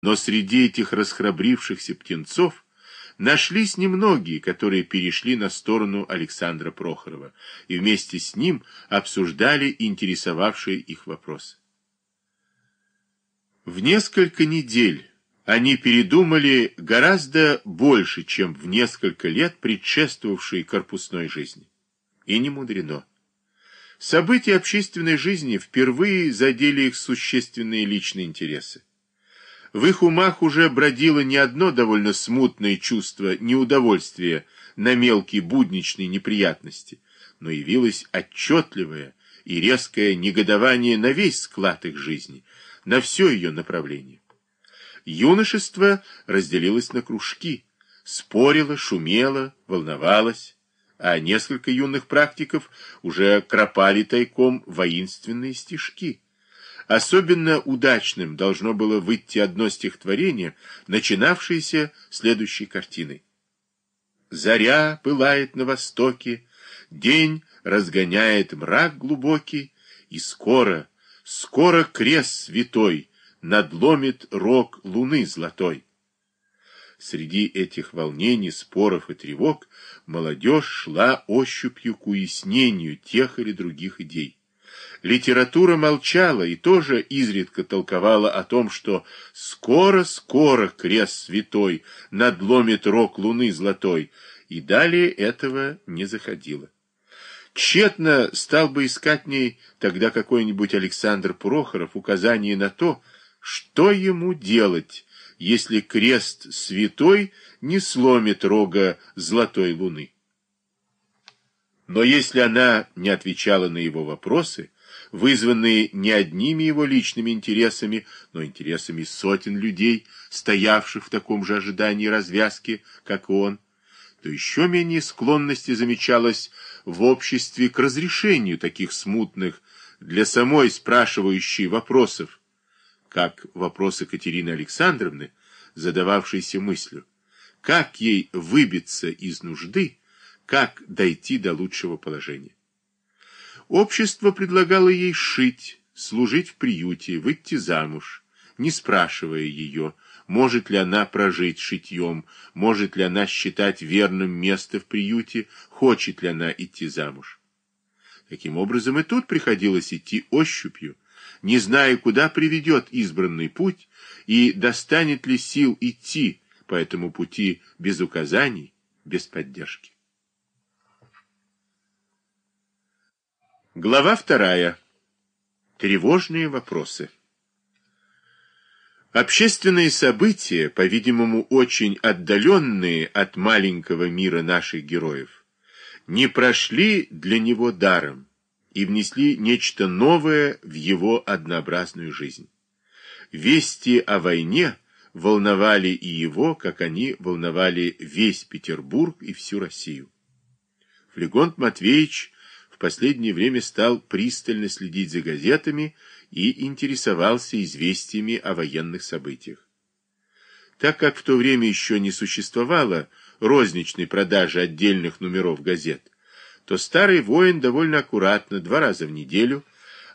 Но среди этих расхрабрившихся птенцов нашлись немногие, которые перешли на сторону Александра Прохорова и вместе с ним обсуждали интересовавшие их вопросы. В несколько недель они передумали гораздо больше, чем в несколько лет предшествовавшей корпусной жизни. И не мудрено. События общественной жизни впервые задели их существенные личные интересы. В их умах уже бродило не одно довольно смутное чувство неудовольствия на мелкие будничные неприятности, но явилось отчетливое и резкое негодование на весь склад их жизни, на все ее направление. Юношество разделилось на кружки, спорило, шумело, волновалось, а несколько юных практиков уже кропали тайком воинственные стишки. Особенно удачным должно было выйти одно стихотворение, начинавшееся следующей картиной. Заря пылает на востоке, день разгоняет мрак глубокий, и скоро, скоро крест святой надломит рог луны золотой. Среди этих волнений, споров и тревог молодежь шла ощупью к уяснению тех или других идей. Литература молчала и тоже изредка толковала о том, что скоро-скоро крест святой надломит рог луны золотой, и далее этого не заходило. Тщетно стал бы искать ней тогда какой-нибудь Александр Прохоров указание на то, что ему делать, если крест святой не сломит рога золотой луны. Но если она не отвечала на его вопросы, вызванные не одними его личными интересами, но интересами сотен людей, стоявших в таком же ожидании развязки, как и он, то еще менее склонности замечалось в обществе к разрешению таких смутных для самой спрашивающей вопросов, как вопрос Екатерины Александровны, задававшейся мыслью, как ей выбиться из нужды, как дойти до лучшего положения. Общество предлагало ей шить, служить в приюте, выйти замуж, не спрашивая ее, может ли она прожить шитьем, может ли она считать верным место в приюте, хочет ли она идти замуж. Таким образом, и тут приходилось идти ощупью, не зная, куда приведет избранный путь и достанет ли сил идти по этому пути без указаний, без поддержки. Глава вторая. Тревожные вопросы. Общественные события, по-видимому, очень отдаленные от маленького мира наших героев, не прошли для него даром и внесли нечто новое в его однообразную жизнь. Вести о войне волновали и его, как они волновали весь Петербург и всю Россию. Флегонт Матвеевич последнее время стал пристально следить за газетами и интересовался известиями о военных событиях. Так как в то время еще не существовало розничной продажи отдельных номеров газет, то старый воин довольно аккуратно два раза в неделю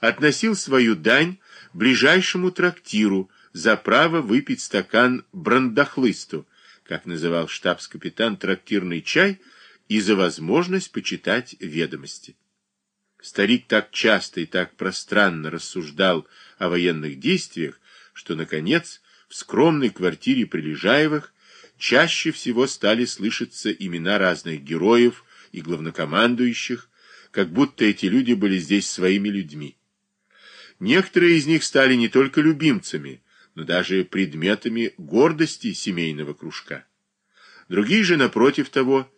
относил свою дань ближайшему трактиру за право выпить стакан брандахлысту, как называл штабс-капитан трактирный чай, и за возможность почитать ведомости. Старик так часто и так пространно рассуждал о военных действиях, что, наконец, в скромной квартире Прилежаевых чаще всего стали слышаться имена разных героев и главнокомандующих, как будто эти люди были здесь своими людьми. Некоторые из них стали не только любимцами, но даже предметами гордости семейного кружка. Другие же, напротив того,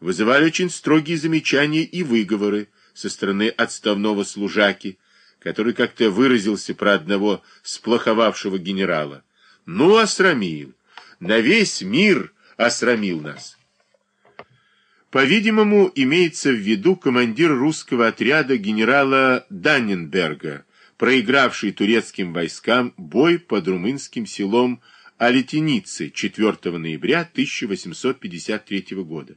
вызывали очень строгие замечания и выговоры, со стороны отставного служаки, который как-то выразился про одного сплоховавшего генерала. Ну, осрамил, на весь мир осрамил нас. По-видимому, имеется в виду командир русского отряда генерала Данненберга, проигравший турецким войскам бой под румынским селом Алетиницы 4 ноября 1853 года.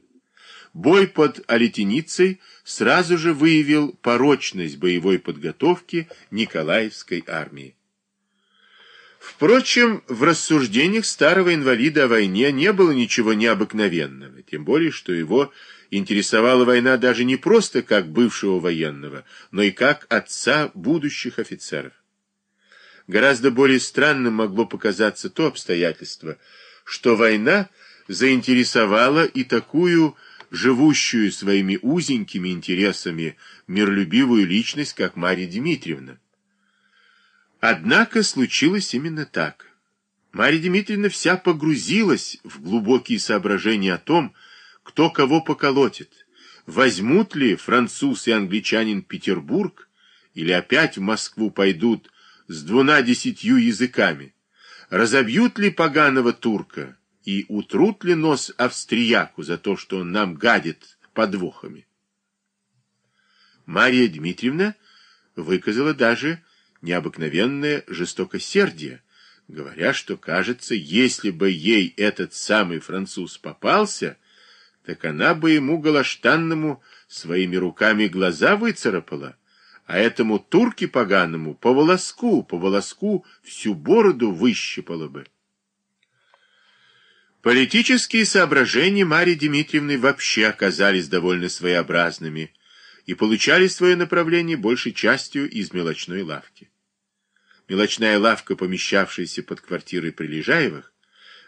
Бой под Алетиницей сразу же выявил порочность боевой подготовки Николаевской армии. Впрочем, в рассуждениях старого инвалида о войне не было ничего необыкновенного, тем более, что его интересовала война даже не просто как бывшего военного, но и как отца будущих офицеров. Гораздо более странным могло показаться то обстоятельство, что война заинтересовала и такую живущую своими узенькими интересами миролюбивую личность, как Марья Дмитриевна. Однако случилось именно так. Марья Дмитриевна вся погрузилась в глубокие соображения о том, кто кого поколотит, возьмут ли француз и англичанин Петербург, или опять в Москву пойдут с двуна десятью языками, разобьют ли поганого турка и утрут ли нос австрияку за то, что он нам гадит подвохами. Мария Дмитриевна выказала даже необыкновенное жестокосердие, говоря, что, кажется, если бы ей этот самый француз попался, так она бы ему галаштанному своими руками глаза выцарапала, а этому турке поганому по волоску, по волоску всю бороду выщипала бы. Политические соображения Марии Дмитриевны вообще оказались довольно своеобразными и получали свое направление большей частью из мелочной лавки. Мелочная лавка, помещавшаяся под квартирой Прилежаевых,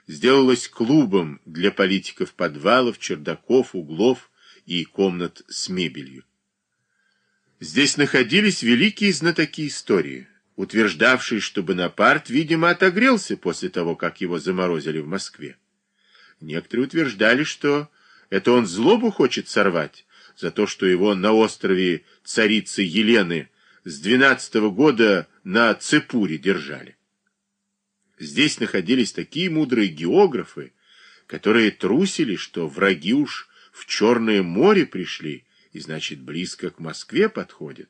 сделалась клубом для политиков подвалов, чердаков, углов и комнат с мебелью. Здесь находились великие знатоки истории, утверждавшие, что Бонапарт, видимо, отогрелся после того, как его заморозили в Москве. Некоторые утверждали, что это он злобу хочет сорвать за то, что его на острове царицы Елены с двенадцатого года на Цепуре держали. Здесь находились такие мудрые географы, которые трусили, что враги уж в Черное море пришли и, значит, близко к Москве подходят.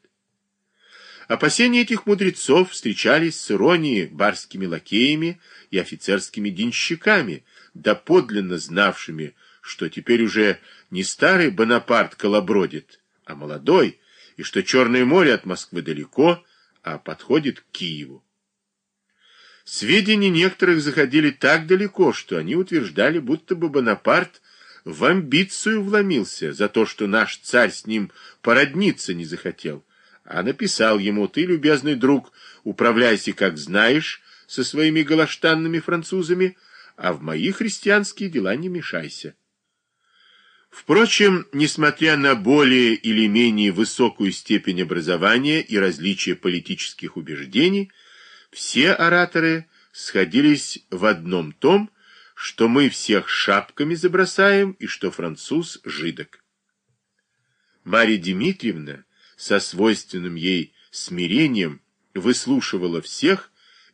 Опасения этих мудрецов встречались с иронией барскими лакеями и офицерскими денщиками, доподлинно знавшими, что теперь уже не старый Бонапарт колобродит, а молодой, и что Черное море от Москвы далеко, а подходит к Киеву. Сведения некоторых заходили так далеко, что они утверждали, будто бы Бонапарт в амбицию вломился за то, что наш царь с ним породниться не захотел, а написал ему, ты, любезный друг, управляйся как знаешь со своими галаштанными французами, а в мои христианские дела не мешайся. Впрочем, несмотря на более или менее высокую степень образования и различия политических убеждений, все ораторы сходились в одном том, что мы всех шапками забросаем и что француз жидок. Марья Дмитриевна со свойственным ей смирением выслушивала всех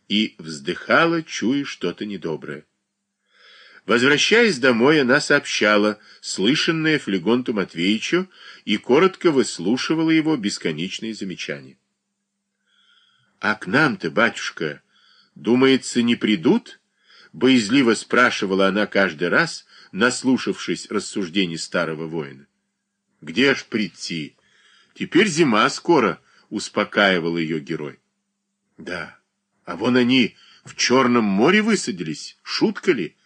и вздыхала, чуя что-то недоброе. Возвращаясь домой, она сообщала слышанное Флегонту Матвеевичу и коротко выслушивала его бесконечные замечания. — А к нам-то, батюшка, думается, не придут? — боязливо спрашивала она каждый раз, наслушавшись рассуждений старого воина. — Где ж прийти? Теперь зима скоро, — успокаивал ее герой. — Да, а вон они в Черном море высадились, шутка ли? —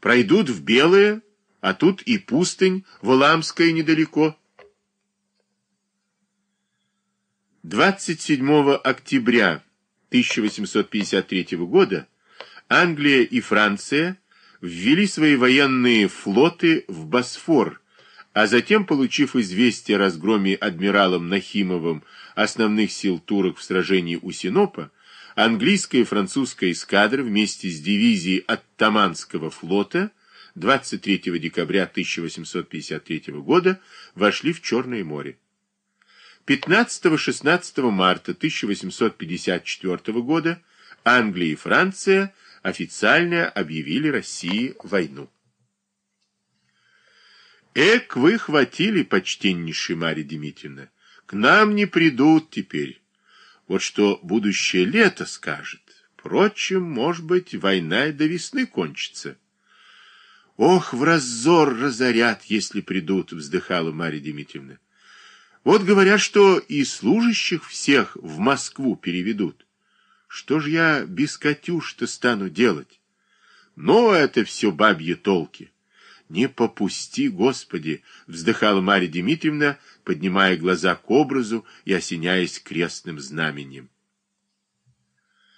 Пройдут в Белое, а тут и пустынь, Валамская недалеко. 27 октября 1853 года Англия и Франция ввели свои военные флоты в Босфор, а затем, получив известие о разгроме адмиралом Нахимовым основных сил турок в сражении у Синопа, английская и французская эскадры вместе с дивизией Оттаманского флота 23 декабря 1853 года вошли в Черное море. 15-16 марта 1854 года Англия и Франция официально объявили России войну. Эк, вы хватили, почтеннейшая Марья Дмитриевна, к нам не придут теперь. Вот что будущее лето скажет. Впрочем, может быть, война и до весны кончится. Ох, в раззор разорят, если придут, вздыхала Марья Дмитриевна. Вот говорят, что и служащих всех в Москву переведут. Что ж я без Катюш-то стану делать? Но это все бабьи толки. Не попусти, Господи, вздыхала Марья Дмитриевна, поднимая глаза к образу и осеняясь крестным знаменем.